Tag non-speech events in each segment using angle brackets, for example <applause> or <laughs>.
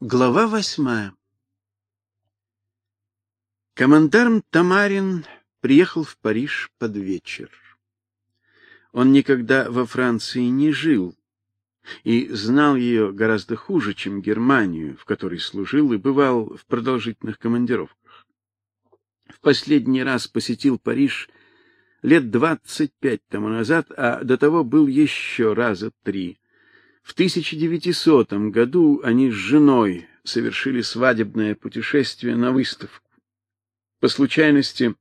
Глава восьмая. Командарм Тамарин приехал в Париж под вечер. Он никогда во Франции не жил и знал ее гораздо хуже, чем Германию, в которой служил и бывал в продолжительных командировках. В последний раз посетил Париж лет двадцать пять тому назад, а до того был еще раза три. В 1900 году они с женой совершили свадебное путешествие на выставку. По случайности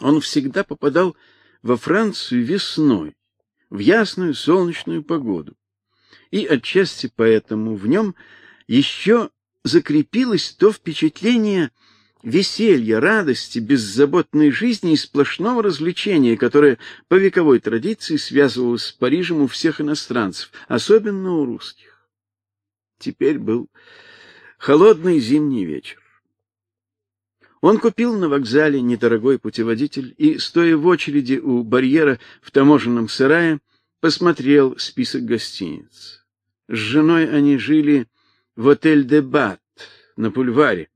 он всегда попадал во Францию весной, в ясную солнечную погоду. И отчасти поэтому в нем еще закрепилось то впечатление, веселья, радости, беззаботной жизни и сплошного развлечения, которое по вековой традиции связывалось с Парижем у всех иностранцев, особенно у русских. Теперь был холодный зимний вечер. Он купил на вокзале недорогой путеводитель и, стоя в очереди у барьера в таможенном сарае, посмотрел список гостиниц. С женой они жили в отель де Бат на бульваре,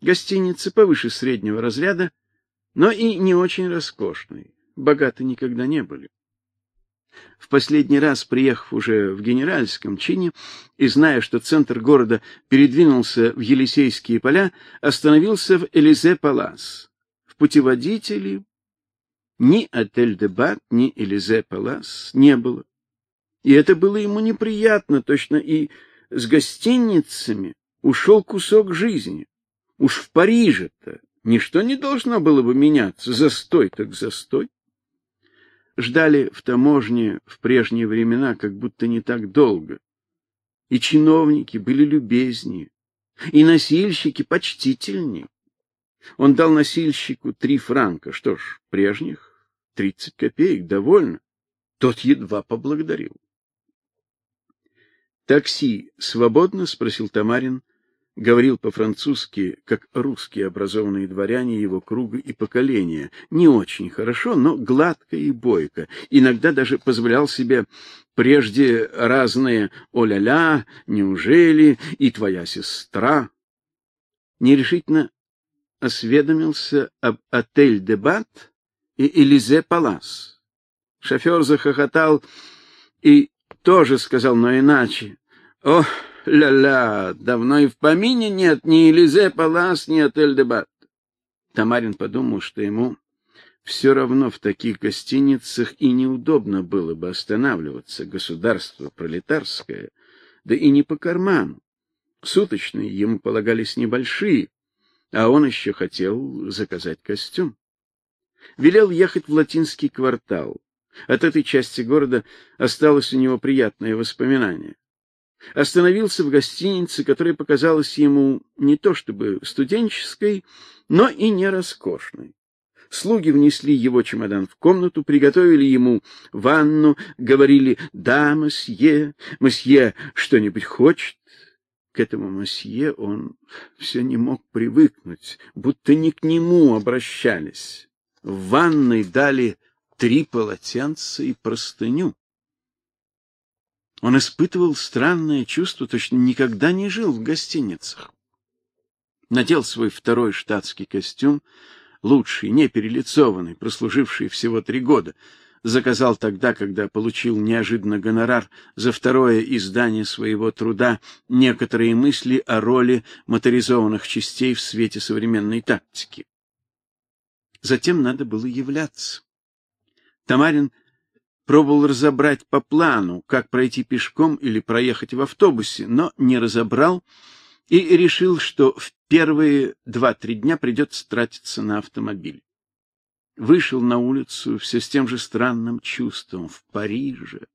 Гостиница повыше среднего разряда, но и не очень роскошной. Богаты никогда не были. В последний раз, приехав уже в генеральском чине и зная, что центр города передвинулся в Елисейские поля, остановился в Элизе-Палас. В путеводителе ни отель де Бат, ни Элизе-Палас не было. И это было ему неприятно, точно и с гостиницами ушел кусок жизни. Уж в Париже-то ничто не должно было бы меняться, застой так застой. Ждали в таможне в прежние времена как будто не так долго. И чиновники были любезнее, и носильщики почтительнее. Он дал носильщику три франка, что ж, прежних тридцать копеек довольно. Тот едва поблагодарил. Такси свободно, спросил Тамарин, говорил по-французски, как русские образованные дворяне его круга и поколения, не очень хорошо, но гладко и бойко. Иногда даже позволял себе прежде разные «О-ля-ля», «Неужели?» и «Твоя сестра». Нерешительно осведомился об отель «Дебат» и «Элизе Палас». Шофер захохотал и тоже сказал, но иначе. «Ох!» Ля-ля, давно и в помине нет ни Элизе Палас, ни отель Дебат. Тамарин подумал, что ему все равно в таких гостиницах и неудобно было бы останавливаться, государство пролетарское, да и не по карману. Суточные ему полагались небольшие, а он еще хотел заказать костюм. Велел ехать в латинский квартал. От этой части города осталось у него приятное воспоминание остановился в гостинице, которая показалась ему не то чтобы студенческой, но и не роскошной. Слуги внесли его чемодан в комнату, приготовили ему ванну, говорили: "Да, месье, месье что-нибудь хочет?" К этому месье он все не мог привыкнуть, будто не к нему обращались. В ванной дали три полотенца и простыню. Он испытывал странное чувство, точно никогда не жил в гостиницах. Надел свой второй штатский костюм, лучший, не перелицованный, прослуживший всего три года. Заказал тогда, когда получил неожиданно гонорар за второе издание своего труда некоторые мысли о роли моторизованных частей в свете современной тактики. Затем надо было являться. Тамарин пробовал разобрать по плану, как пройти пешком или проехать в автобусе, но не разобрал и решил, что в первые два-три дня придется тратиться на автомобиль. Вышел на улицу все с тем же странным чувством в Париже.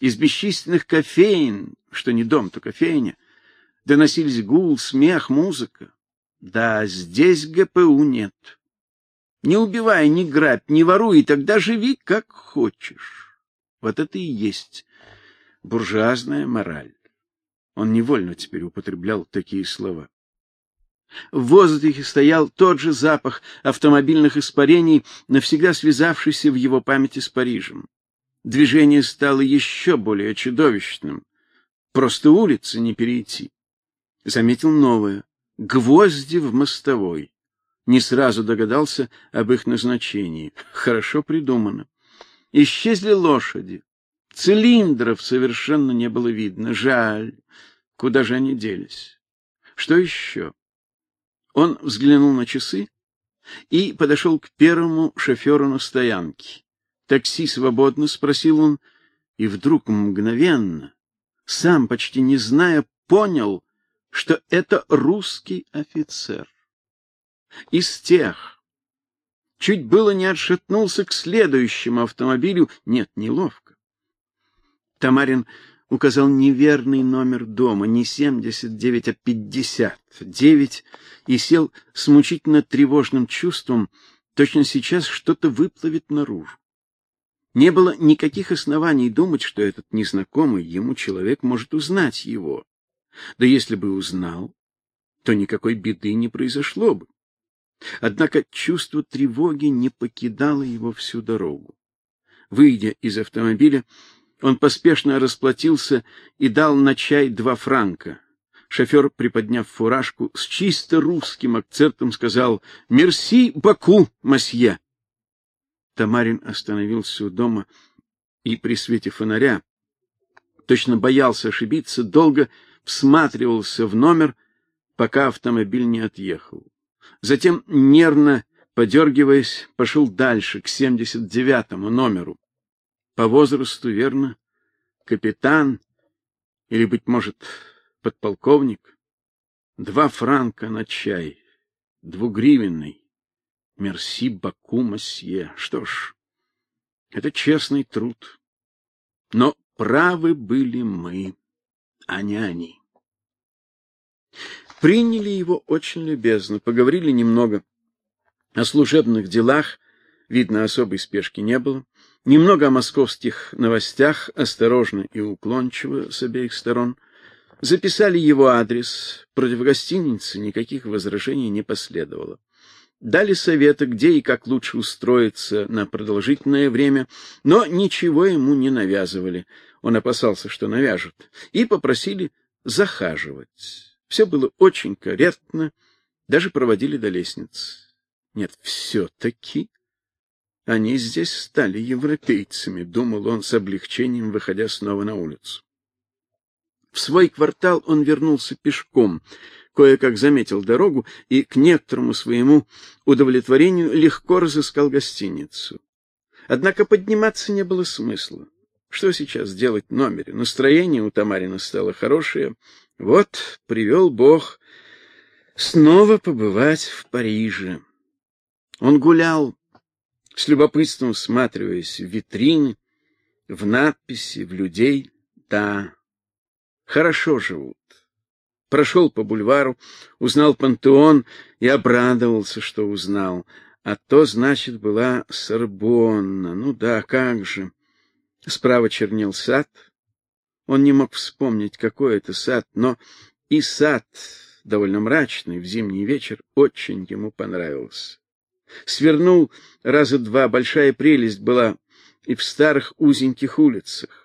Из бесчисленных кофеин, что не дом, то кофейня, доносились гул, смех, музыка. Да, здесь ГПУ нет. Не убивай, не грабь, не воруй, и тогда живи как хочешь. Вот это и есть буржуазная мораль. Он невольно теперь употреблял такие слова. В воздухе стоял тот же запах автомобильных испарений, навсегда связавшийся в его памяти с Парижем. Движение стало еще более чудовищным. Просто улицы не перейти. Заметил новое гвозди в мостовой. Не сразу догадался об их назначении. Хорошо придумано. Исчезли лошади. Цилиндров совершенно не было видно. Жаль. Куда же они делись? Что еще? Он взглянул на часы и подошел к первому шоферу на стоянке. Такси свободно, спросил он, и вдруг мгновенно, сам почти не зная, понял, что это русский офицер. Из тех. Чуть было не отшатнулся к следующему автомобилю, нет, неловко. Тамарин указал неверный номер дома, не 79, а 59, и сел с мучительно тревожным чувством, точно сейчас что-то выплывет наружу. Не было никаких оснований думать, что этот незнакомый ему человек может узнать его. Да если бы узнал, то никакой беды не произошло бы. Однако чувство тревоги не покидало его всю дорогу. Выйдя из автомобиля, он поспешно расплатился и дал на чай два франка. Шофер, приподняв фуражку, с чисто русским акцентом сказал: "Мерси, Баку, масье". Тамарин остановился у дома и при свете фонаря, точно боялся ошибиться, долго всматривался в номер, пока автомобиль не отъехал. Затем нервно подергиваясь, пошел дальше к 79-му номеру. По возрасту, верно, капитан или быть может, подполковник. Два франка на чай, двугривенный. Мерси Баку, месье. Что ж, это честный труд. Но правы были мы а не они. Приняли его очень любезно, поговорили немного о служебных делах, видно, особой спешки не было, немного о московских новостях, осторожно и уклончиво с обеих сторон. Записали его адрес, против гостиницы никаких возражений не последовало. Дали советы, где и как лучше устроиться на продолжительное время, но ничего ему не навязывали он опасался, что навяжут, и попросили захаживать. Все было очень корректно, даже проводили до лестницы. Нет, все таки они здесь стали европейцами, думал он с облегчением, выходя снова на улицу. В свой квартал он вернулся пешком, кое-как заметил дорогу и к некоторому своему удовлетворению легко разыскал гостиницу. Однако подниматься не было смысла. Что сейчас делать в номере? Настроение у Тамарина стало хорошее. Вот привел Бог снова побывать в Париже. Он гулял, с любопытством всматриваясь в витрины, в надписи, в людей. Да, хорошо живут. Прошел по бульвару, узнал пантеон и обрадовался, что узнал. А то, значит, была Сорбонна. Ну да, как же. Справа чернел сад. Он не мог вспомнить, какой это сад, но и сад, довольно мрачный в зимний вечер, очень ему понравился. Свернул раза два, большая прелесть была и в старых узеньких улицах.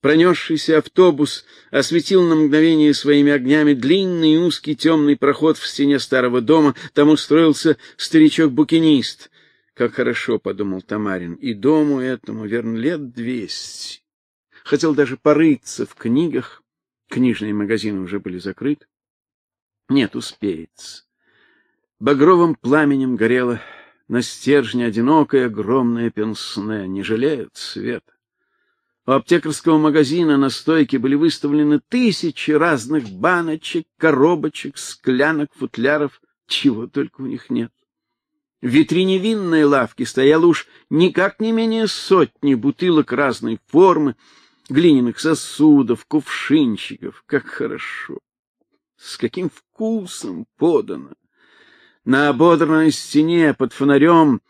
Пронесшийся автобус осветил на мгновение своими огнями длинный узкий темный проход в стене старого дома. Там устроился старичок-букинист. Как хорошо, подумал Тамарин, и дому этому, верно, лет двести. Хотел даже порыться в книгах. Книжные магазины уже были закрыты. Нет, успеется. Багровым пламенем горело на стержне одинокое огромное пенсне, не жалеют света. У аптекарского магазина на стойке были выставлены тысячи разных баночек, коробочек, склянок, футляров, чего только у них нет. В витрине винной лавки стояло уж никак не менее сотни бутылок разной формы, глиняных сосудов, кувшинчиков. Как хорошо! С каким вкусом подано! На ободранной стене под фонарем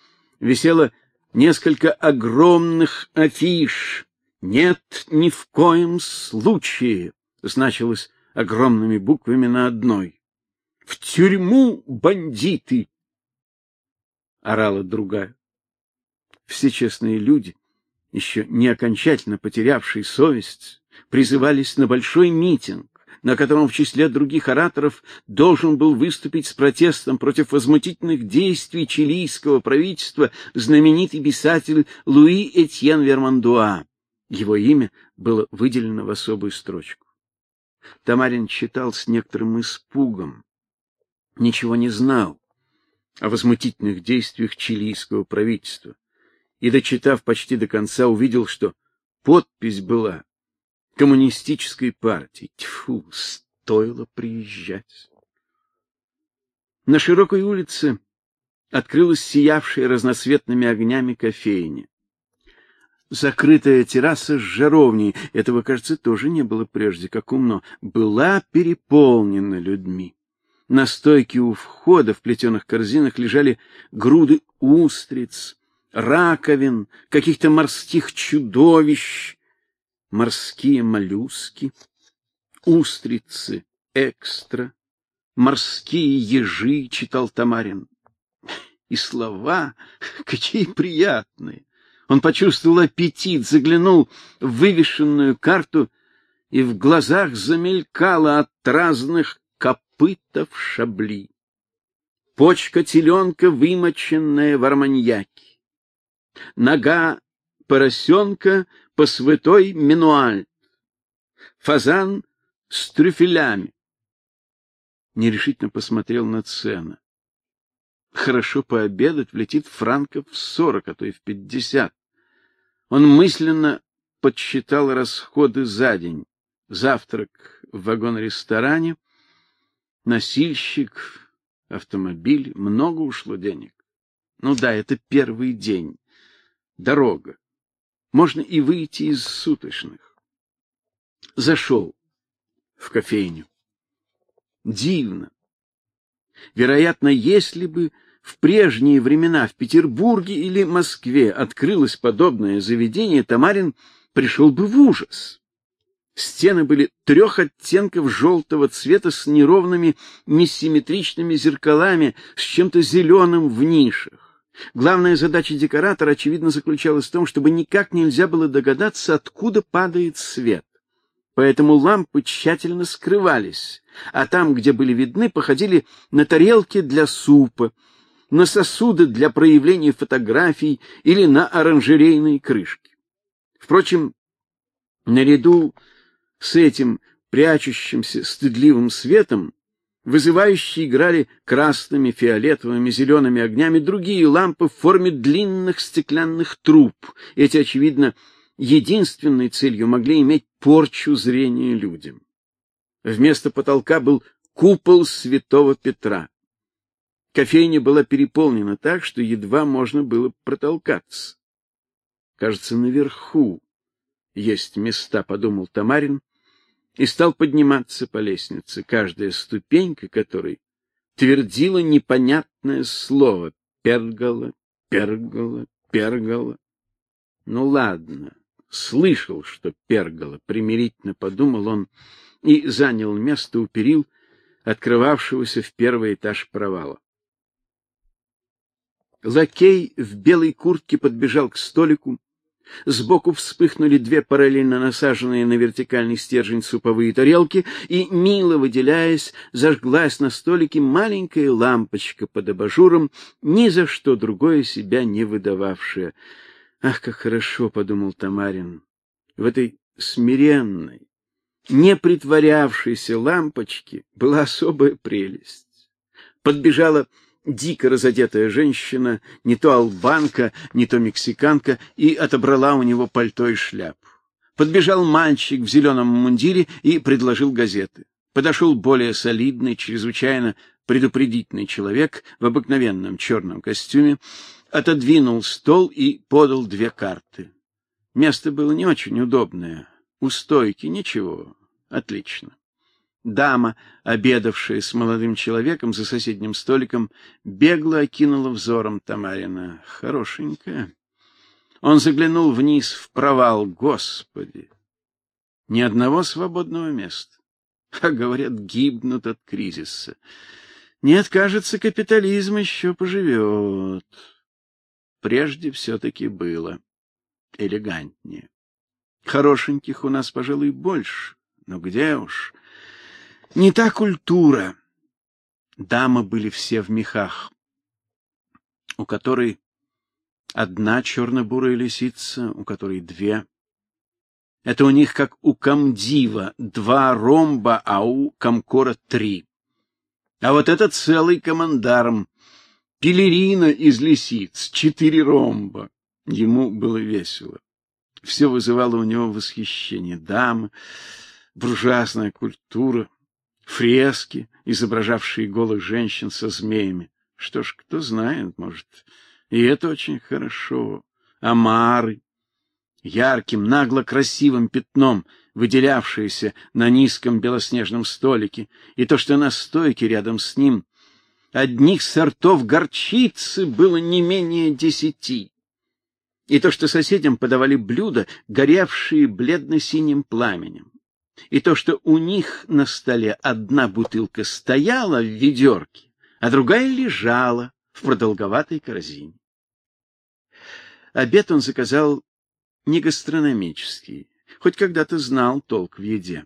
висело несколько огромных афиш. Нет ни в коем случае, значилось огромными буквами на одной. В тюрьму бандиты орала другая. Все честные люди, еще не окончательно потерявшие совесть, призывались на большой митинг, на котором в числе других ораторов должен был выступить с протестом против возмутительных действий чилийского правительства знаменитый писатель Луи Этьен Вермандуа. Его имя было выделено в особую строчку. Тамарин читал с некоторым испугом. Ничего не знал о возмутительных действиях чилийского правительства. И дочитав почти до конца, увидел, что подпись была коммунистической партии. Тьфу, стоило приезжать. На широкой улице открылась сиявшая разноцветными огнями кофейня. Закрытая терраса с жаровней, этого, кажется, тоже не было прежде, как умно, была переполнена людьми. На стойке у входа в плетеных корзинах лежали груды устриц, раковин, каких-то морских чудовищ, морские моллюски, устрицы экстра, морские ежи, читал Тамарин. И слова <laughs> какие приятные. Он почувствовал аппетит, заглянул в вывешенную карту, и в глазах замелькало от разных копытов шабли. Почка теленка, вымоченная в арманьяке. Нога поросенка по святой минуаль. Фазан с трюфелями. Нерешительно посмотрел на цены. Хорошо пообедать влетит франков в сорок, а то и в пятьдесят. Он мысленно подсчитал расходы за день. Завтрак в вагон-ресторане, носильщик, автомобиль, много ушло денег. Ну да, это первый день. Дорога. Можно и выйти из суточных. Зашел в кофейню. Дивно. Вероятно, если бы в прежние времена в Петербурге или Москве открылось подобное заведение, Тамарин пришел бы в ужас. Стены были трех оттенков желтого цвета с неровными несимметричными зеркалами, с чем-то зеленым в нишах. Главная задача декоратора очевидно заключалась в том, чтобы никак нельзя было догадаться, откуда падает свет. Поэтому лампы тщательно скрывались, а там, где были видны, походили на тарелки для супа, на сосуды для проявления фотографий или на оранжерейные крышки. Впрочем, наряду с этим прячущимся стыдливым светом вызывающе играли красными, фиолетовыми, зелеными огнями другие лампы в форме длинных стеклянных труб. Эти, очевидно, единственной целью могли иметь порчу зрения людям. Вместо потолка был купол святого Петра. Кофейня была переполнена так, что едва можно было протолкаться. Кажется, наверху есть места, подумал Тамарин и стал подниматься по лестнице, каждая ступенька которой твердила непонятное слово: пергала, пергала, пергала. Ну ладно, слышал, что пергала, примирительно подумал он и занял место у перил, открывавшегося в первый этаж провала. Лакей в белой куртке подбежал к столику. Сбоку вспыхнули две параллельно насаженные на вертикальный стержень суповые тарелки, и, мило выделяясь, зажглась на столике маленькая лампочка под абажуром, ни за что другое себя не выдававшая. Ах, как хорошо, подумал Тамарин. В этой смиренной, не притворявшейся лампочке была особая прелесть. Подбежала дико разодетая женщина, не то албанка, не то мексиканка, и отобрала у него пальто и шляпу. Подбежал мальчик в зеленом мундире и предложил газеты. Подошел более солидный, чрезвычайно предупредительный человек в обыкновенном черном костюме, отодвинул стол и подал две карты. Место было не очень удобное, у стойки ничего, отлично. Дама, обедавшая с молодым человеком за соседним столиком, бегло окинула взором Тамарина. Хорошенькая. Он заглянул вниз в провал. Господи! Ни одного свободного места. А говорят, гибнут от кризиса. Нет, кажется, капитализм еще поживет. Прежде все таки было элегантнее. Хорошеньких у нас, пожалуй, больше. Но где уж? Не та культура. Дамы были все в мехах, у которой одна черно-бурая лисица, у которой две. Это у них как у комдива два ромба, а у комкора три. А вот это целый командарм. Пелерина из лисиц, четыре ромба. Ему было весело. Все вызывало у него восхищение. Дамы, буржуазная культура, фрески, изображавшие голых женщин со змеями. Что ж, кто знает, может, и это очень хорошо. Амары, ярким, нагло красивым пятном, выделявшиеся на низком белоснежном столике, и то, что на стойке рядом с ним одних сортов горчицы было не менее десяти, и то, что соседям подавали блюда, горевшие бледно-синим пламенем, и то, что у них на столе одна бутылка стояла в ведерке, а другая лежала в продолговатой корзине. Обед он заказал не гастрономический, хоть когда-то знал толк в еде.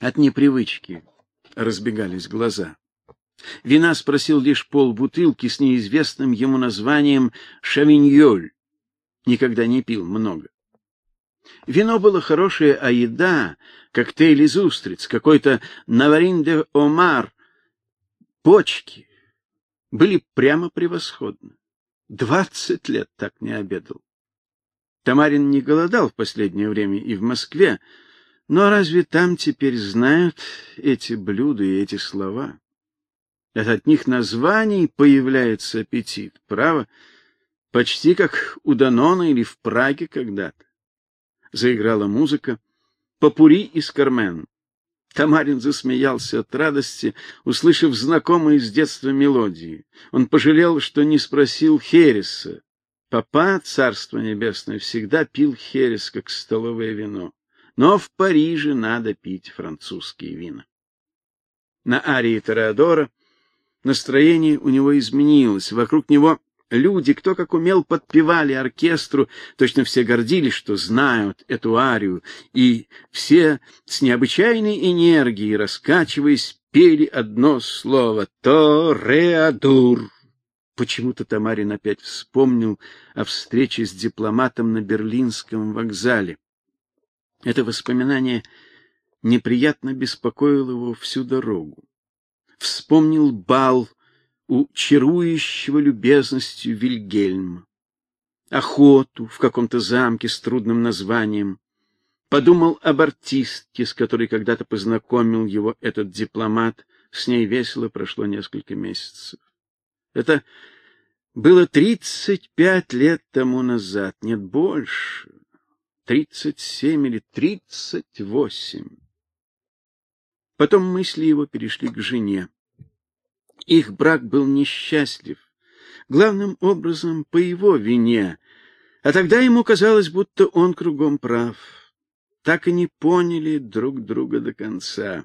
От непривычки разбегались глаза. Вина спросил лишь полбутылки с неизвестным ему названием «Шавиньоль». Никогда не пил много. Вино было хорошее, а еда — коктейль из устриц, какой-то наварин де омар, почки — были прямо превосходны. Двадцать лет так не обедал. Тамарин не голодал в последнее время и в Москве, но разве там теперь знают эти блюда и эти слова? От них названий появляется аппетит, право, почти как у Данона или в Праге когда-то. Заиграла музыка, попури из Кармен. Тамарин засмеялся от радости, услышав знакомые с детства мелодии. Он пожалел, что не спросил Хереса. Папа, царство небесное, всегда пил херес как столовое вино. Но в Париже надо пить французские вина. На арии Тореадора настроение у него изменилось. Вокруг него Люди, кто как умел, подпевали оркестру, точно все гордились, что знают эту арию, и все с необычайной энергией, раскачиваясь, пели одно слово «Тореадур». Почему-то Тамарин опять вспомнил о встрече с дипломатом на Берлинском вокзале. Это воспоминание неприятно беспокоило его всю дорогу. Вспомнил бал у чарующего любезностью Вильгельма, охоту в каком-то замке с трудным названием, подумал об артистке, с которой когда-то познакомил его этот дипломат, с ней весело прошло несколько месяцев. Это было тридцать пять лет тому назад, нет больше, тридцать семь или тридцать восемь. Потом мысли его перешли к жене. Их брак был несчастлив, главным образом по его вине, а тогда ему казалось, будто он кругом прав. Так и не поняли друг друга до конца.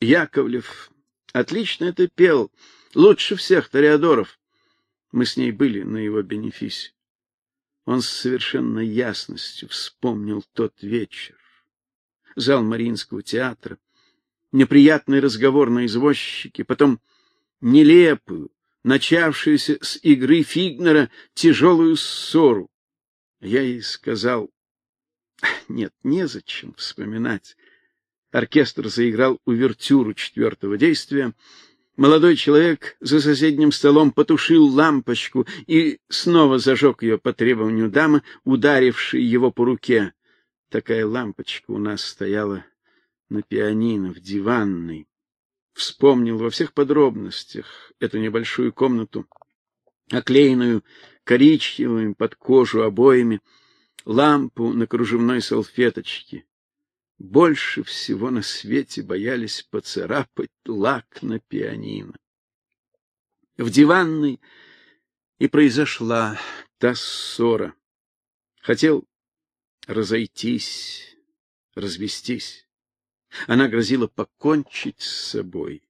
Яковлев отлично это пел, лучше всех Тореадоров. Мы с ней были на его бенефисе. Он с совершенной ясностью вспомнил тот вечер. Зал Мариинского театра, неприятный разговор на извозчике, потом нелепую, начавшуюся с игры Фигнера тяжелую ссору. Я ей сказал: "Нет, незачем вспоминать". Оркестр заиграл увертюру четвертого действия. Молодой человек за соседним столом потушил лампочку и снова зажег ее по требованию дамы, ударившей его по руке. Такая лампочка у нас стояла на пианино в диванной вспомнил во всех подробностях эту небольшую комнату, оклеенную коричневыми под кожу обоями, лампу на кружевной салфеточке. Больше всего на свете боялись поцарапать лак на пианино. В диванной и произошла та ссора. Хотел разойтись, развестись. Она грозила покончить с собой.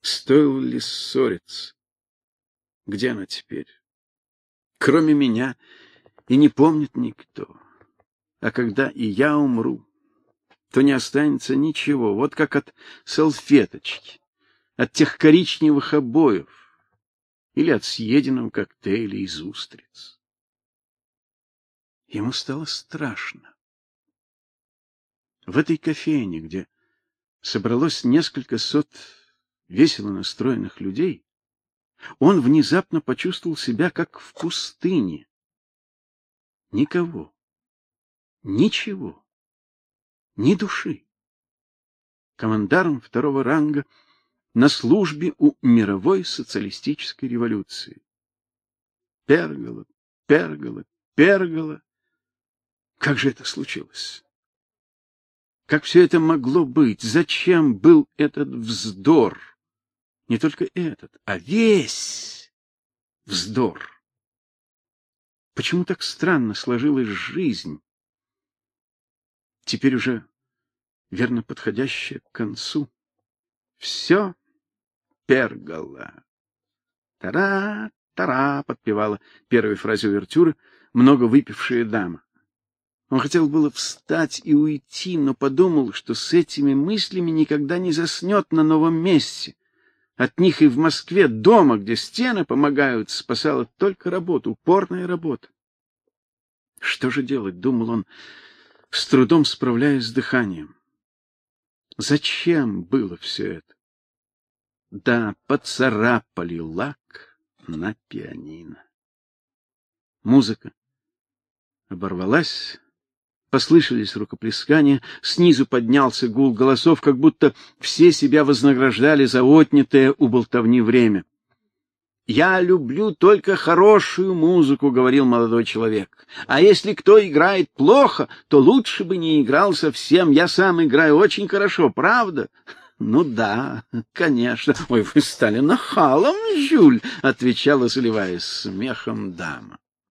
Стоило ли ссориться? Где она теперь? Кроме меня и не помнит никто. А когда и я умру, то не останется ничего, вот как от салфеточки, от тех коричневых обоев или от съеденного коктейля из устриц. Ему стало страшно. В этой кофейне, где собралось несколько сот весело настроенных людей, он внезапно почувствовал себя как в пустыне. Никого. Ничего. Ни души. Командарм второго ранга на службе у мировой социалистической революции. Пергола, пергола, пергола. Как же это случилось? Как все это могло быть? Зачем был этот вздор? Не только этот, а весь вздор. Почему так странно сложилась жизнь? Теперь уже верно подходящая к концу. Все пергола. Тара, тара, подпевала первой фразе увертюры много выпившая дама. Он хотел было встать и уйти, но подумал, что с этими мыслями никогда не заснет на новом месте. От них и в Москве, дома, где стены помогают, спасала только работа, упорная работа. Что же делать, думал он, с трудом справляясь с дыханием. Зачем было все это? Да, поцарапали лак на пианино. Музыка оборвалась, Послышались рукоплескания, снизу поднялся гул голосов, как будто все себя вознаграждали за отнятое у болтовни время. Я люблю только хорошую музыку, говорил молодой человек. А если кто играет плохо, то лучше бы не играл совсем. Я сам играю очень хорошо, правда? Ну да, конечно. Ой, вы стали нахалом, Жюль, отвечала, заливаясь смехом дама.